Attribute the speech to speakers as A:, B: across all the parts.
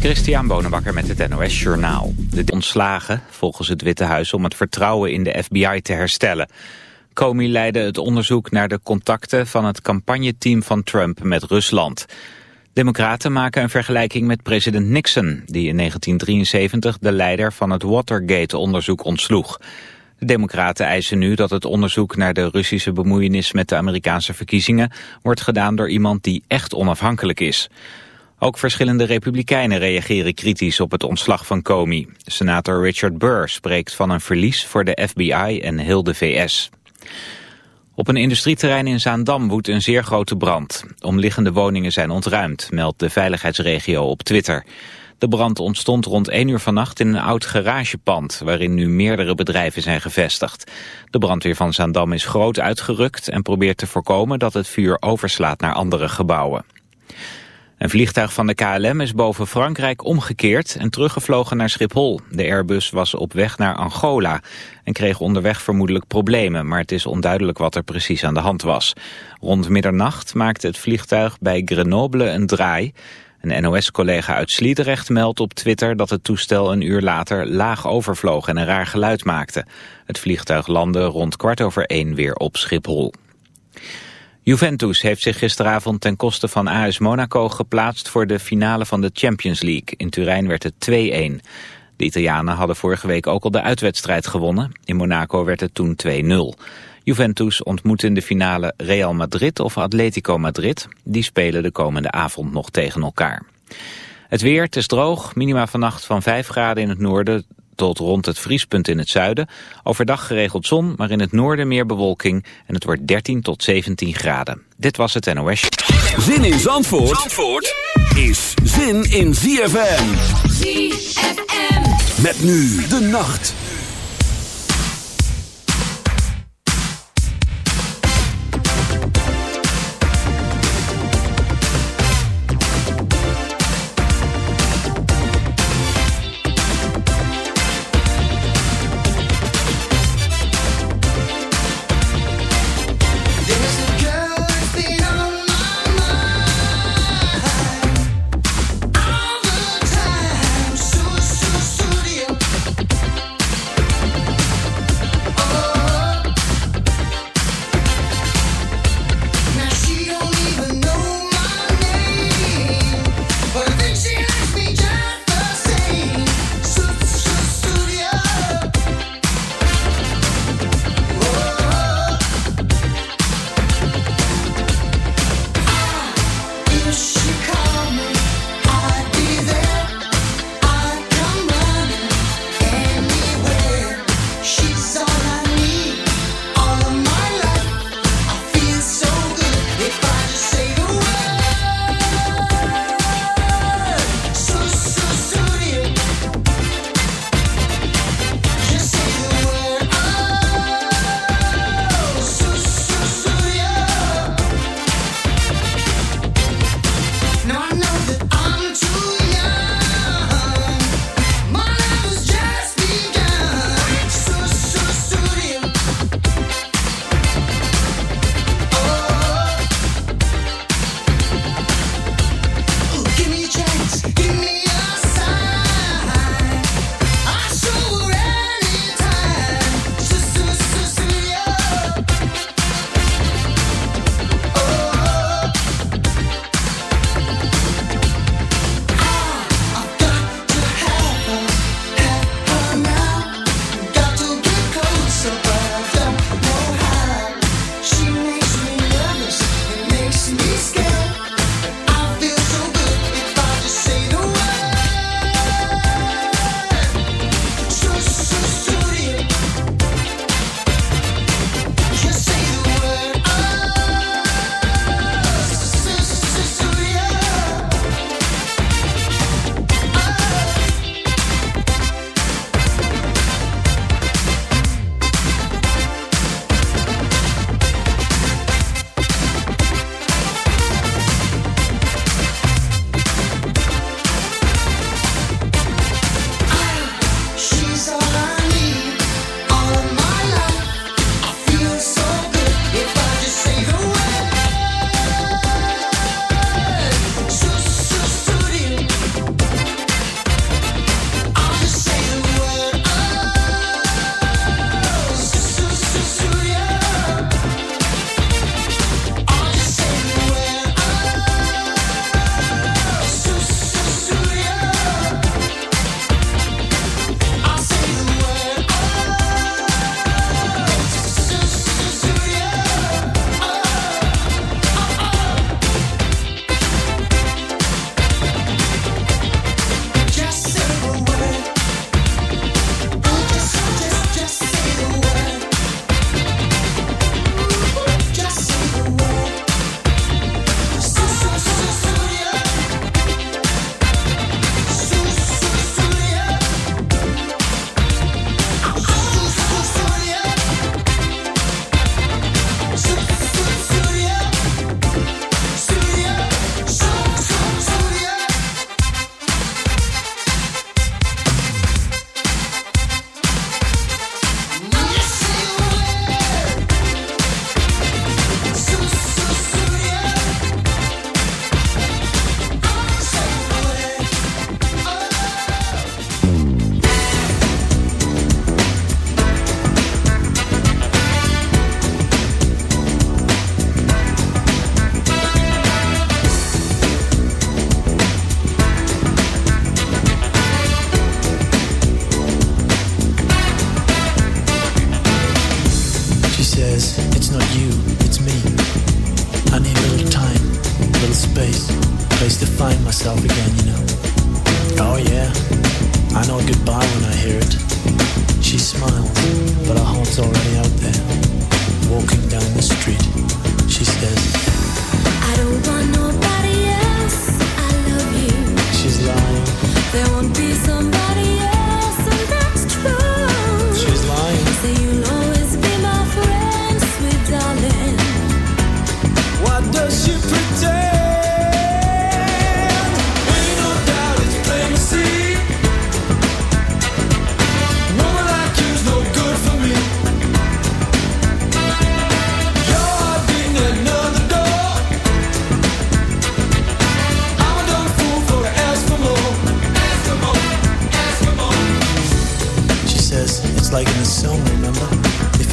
A: Christian Bonenbakker met het NOS Journaal. De ontslagen volgens het Witte Huis om het vertrouwen in de FBI te herstellen. Comey leidde het onderzoek naar de contacten van het campagneteam van Trump met Rusland. Democraten maken een vergelijking met president Nixon... die in 1973 de leider van het Watergate-onderzoek ontsloeg. De democraten eisen nu dat het onderzoek naar de Russische bemoeienis... met de Amerikaanse verkiezingen wordt gedaan door iemand die echt onafhankelijk is... Ook verschillende republikeinen reageren kritisch op het ontslag van Comey. Senator Richard Burr spreekt van een verlies voor de FBI en heel de VS. Op een industrieterrein in Zaandam woedt een zeer grote brand. Omliggende woningen zijn ontruimd, meldt de veiligheidsregio op Twitter. De brand ontstond rond 1 uur vannacht in een oud garagepand... waarin nu meerdere bedrijven zijn gevestigd. De brandweer van Zaandam is groot uitgerukt... en probeert te voorkomen dat het vuur overslaat naar andere gebouwen. Een vliegtuig van de KLM is boven Frankrijk omgekeerd en teruggevlogen naar Schiphol. De Airbus was op weg naar Angola en kreeg onderweg vermoedelijk problemen, maar het is onduidelijk wat er precies aan de hand was. Rond middernacht maakte het vliegtuig bij Grenoble een draai. Een NOS-collega uit Sliedrecht meldt op Twitter dat het toestel een uur later laag overvloog en een raar geluid maakte. Het vliegtuig landde rond kwart over één weer op Schiphol. Juventus heeft zich gisteravond ten koste van AS Monaco geplaatst voor de finale van de Champions League. In Turijn werd het 2-1. De Italianen hadden vorige week ook al de uitwedstrijd gewonnen. In Monaco werd het toen 2-0. Juventus ontmoet in de finale Real Madrid of Atletico Madrid. Die spelen de komende avond nog tegen elkaar. Het weer, het is droog, minima vannacht van 5 graden in het noorden tot rond het vriespunt in het zuiden. Overdag geregeld zon, maar in het noorden meer bewolking. En het wordt 13 tot 17 graden. Dit was het NOS.
B: Zin in Zandvoort, Zandvoort is zin in ZFM.
C: ZFM.
B: Met nu de nacht.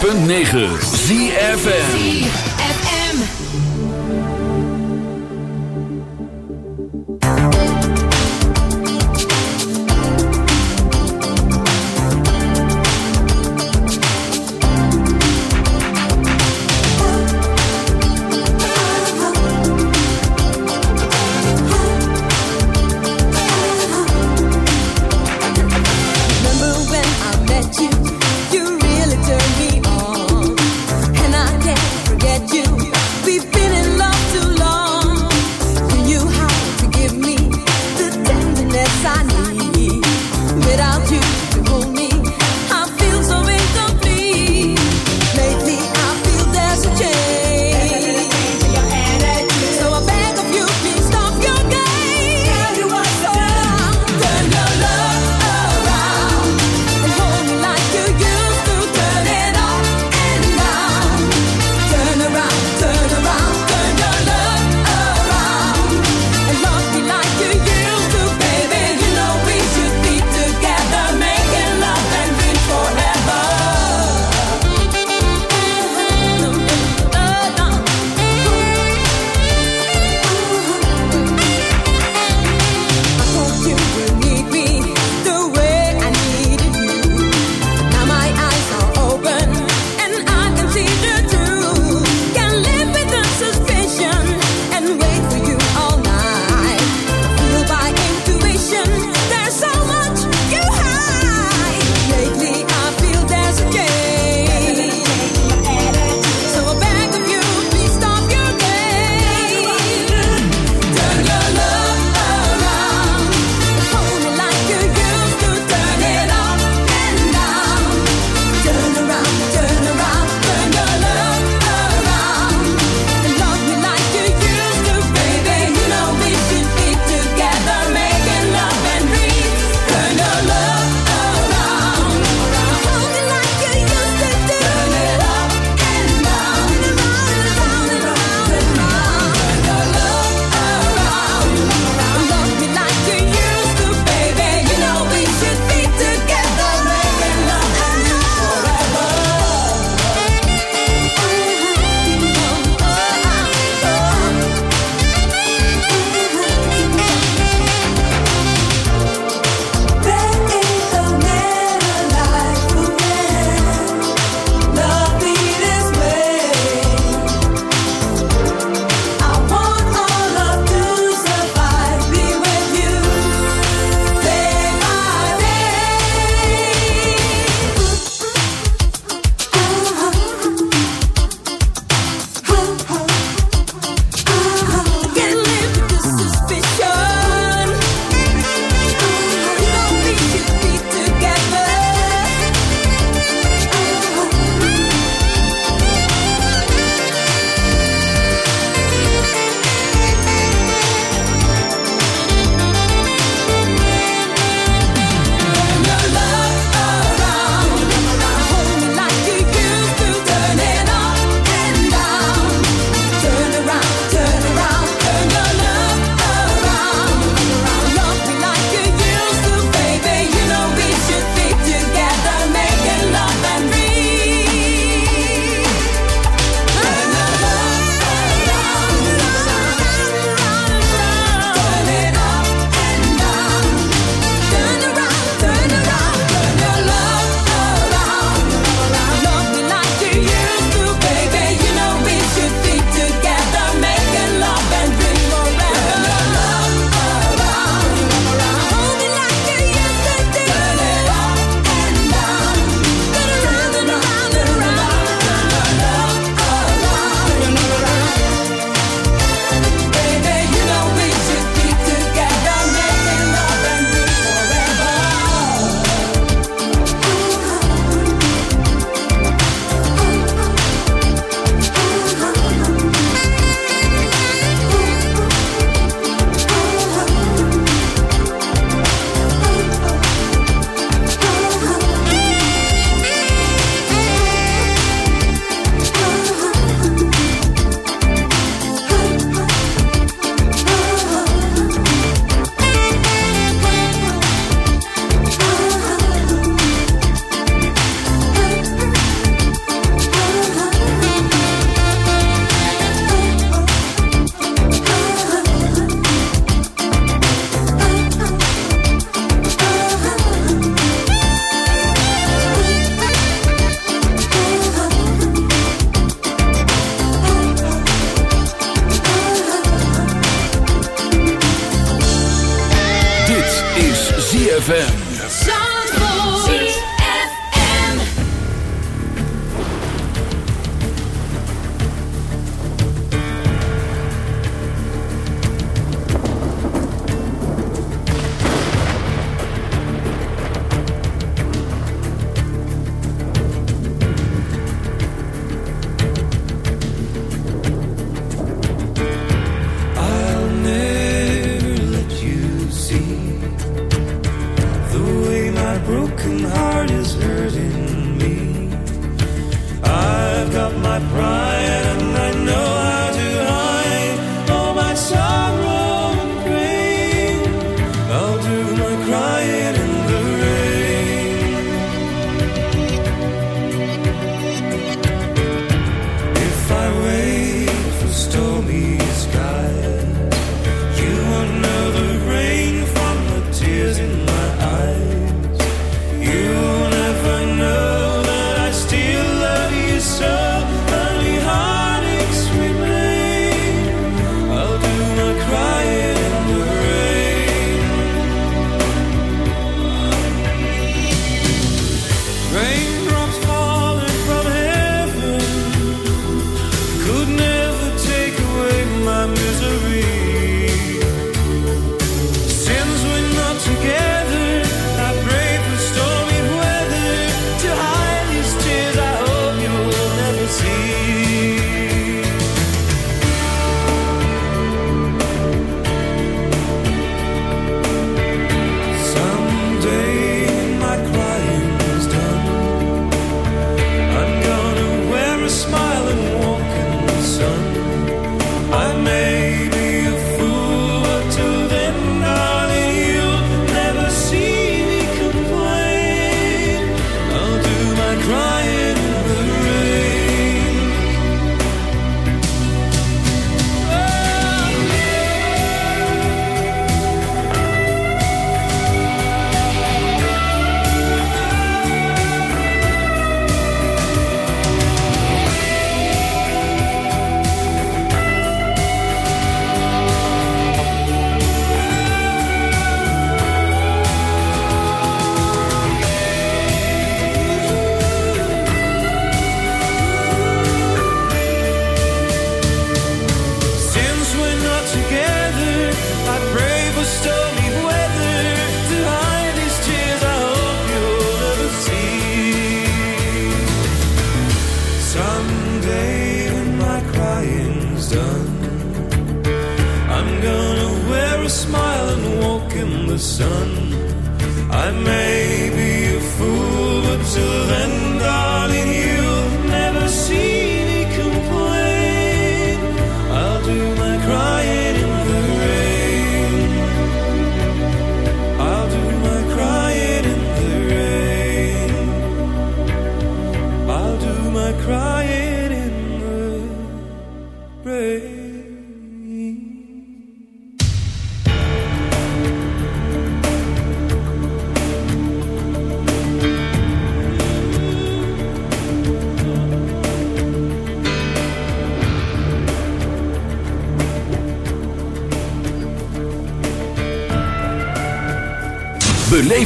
D: 106.9
B: ZFN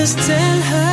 E: Just tell her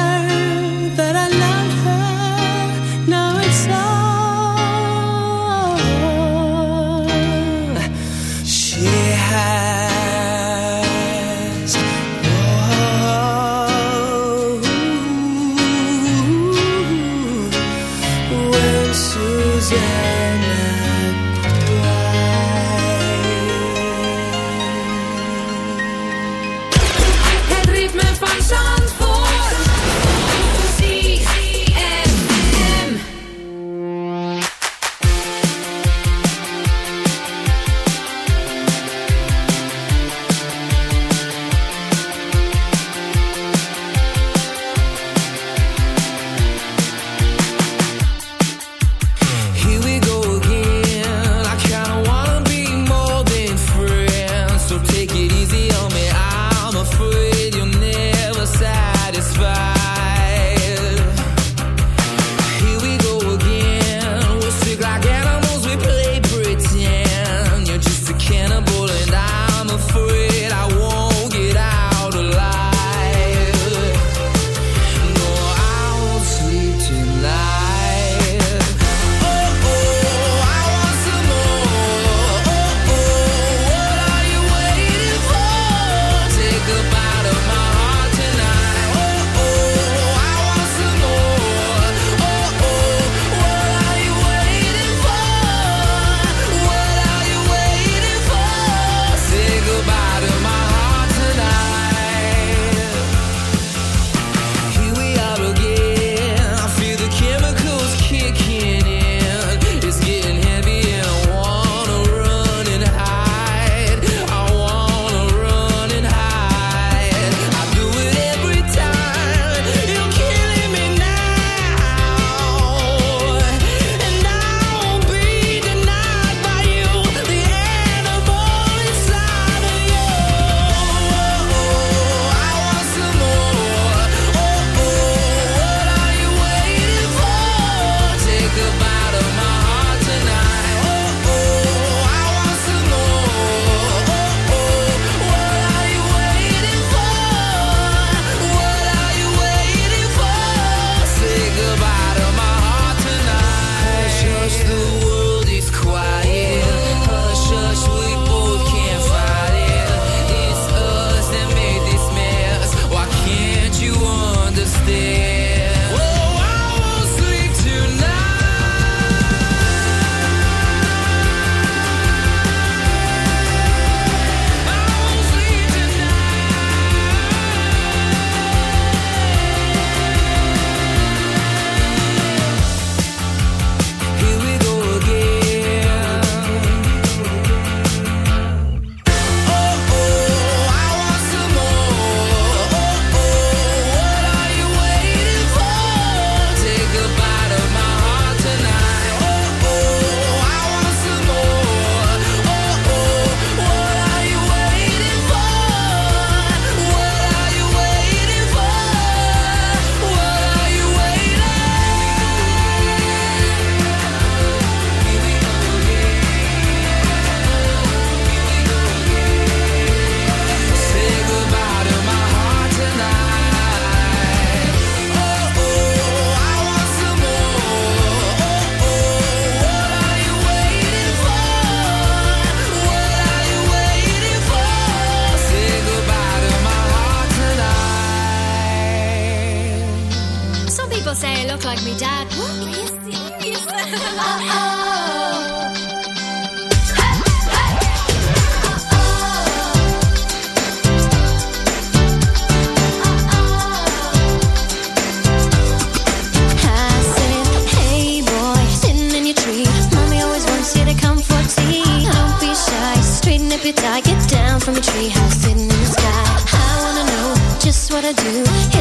E: could I
F: get down from a treehouse sitting in the sky? I wanna know just what I do.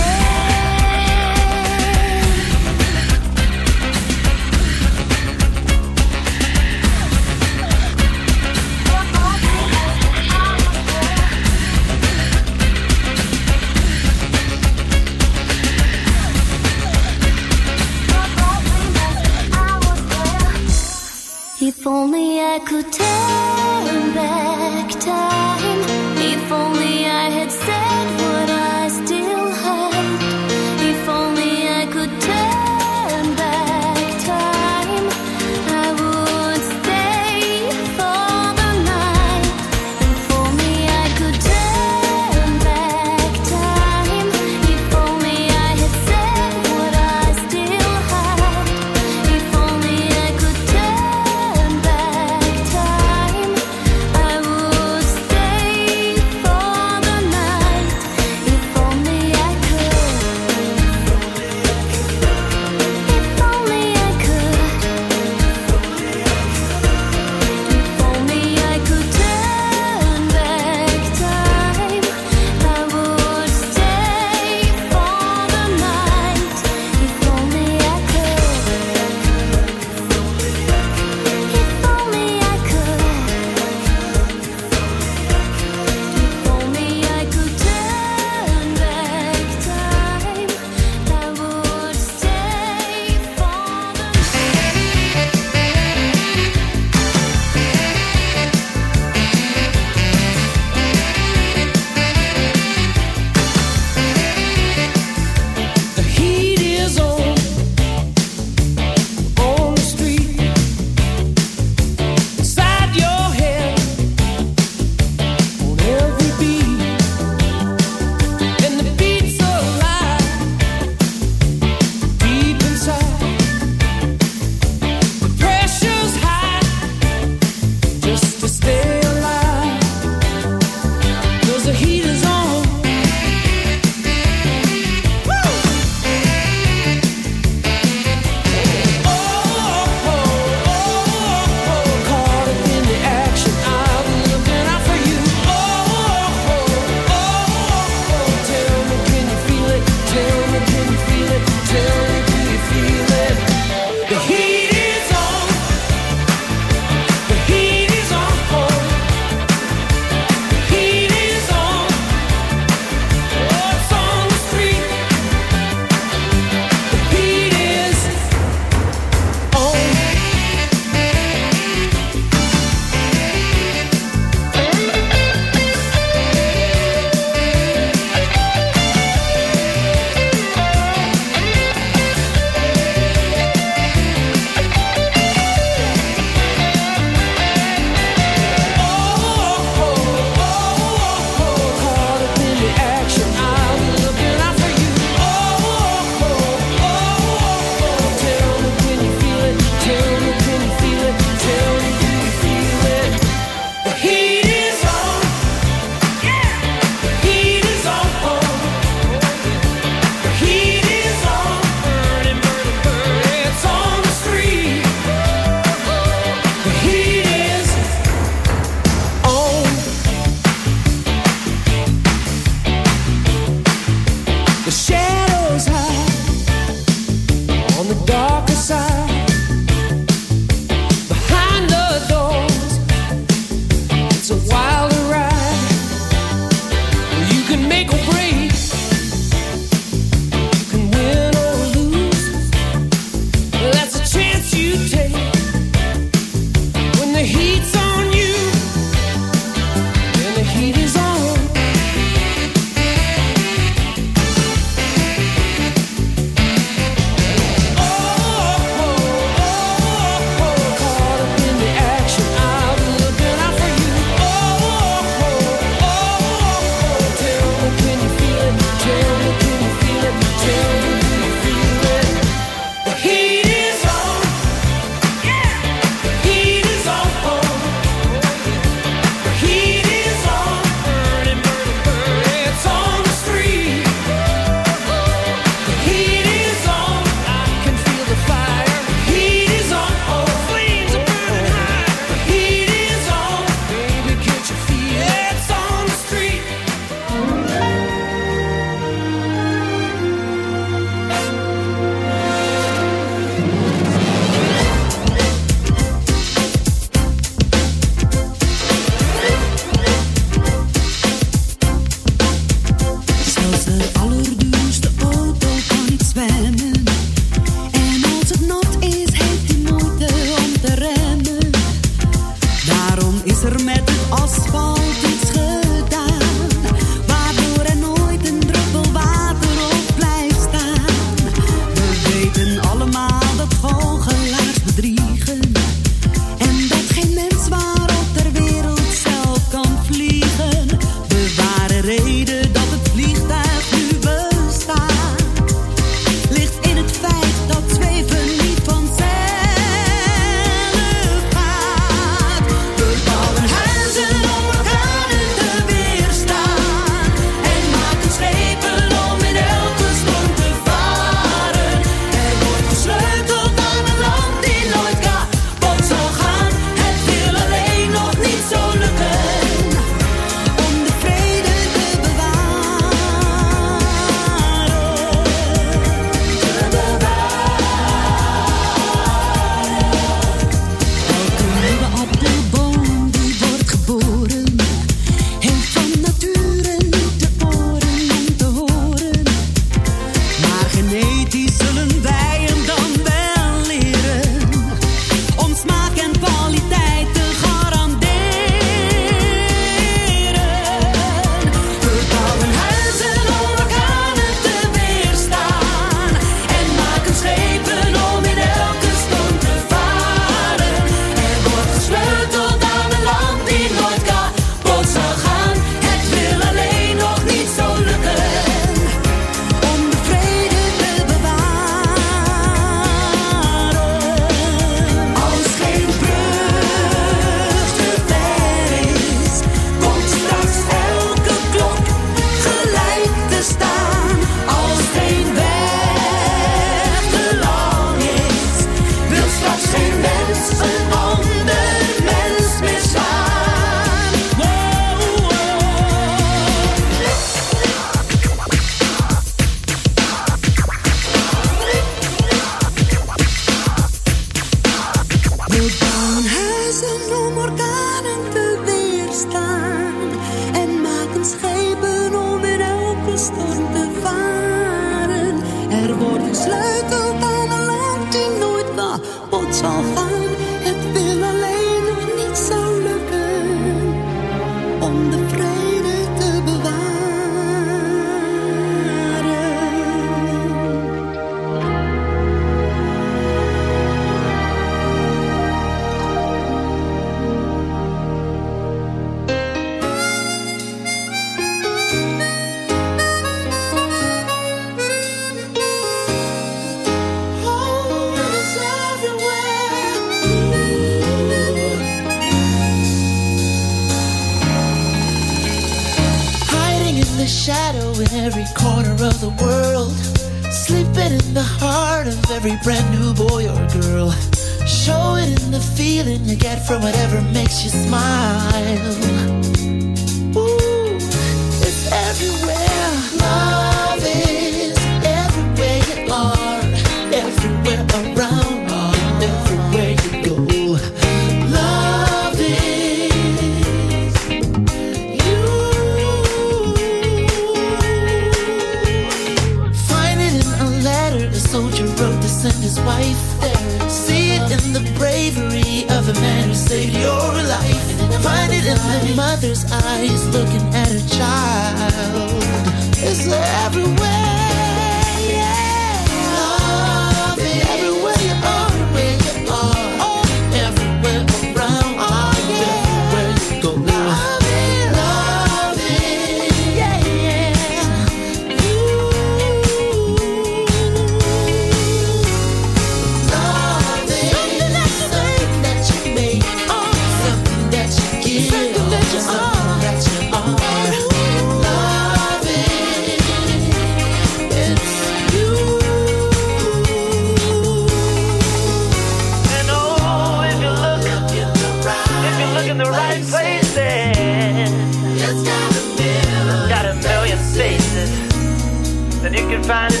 G: Find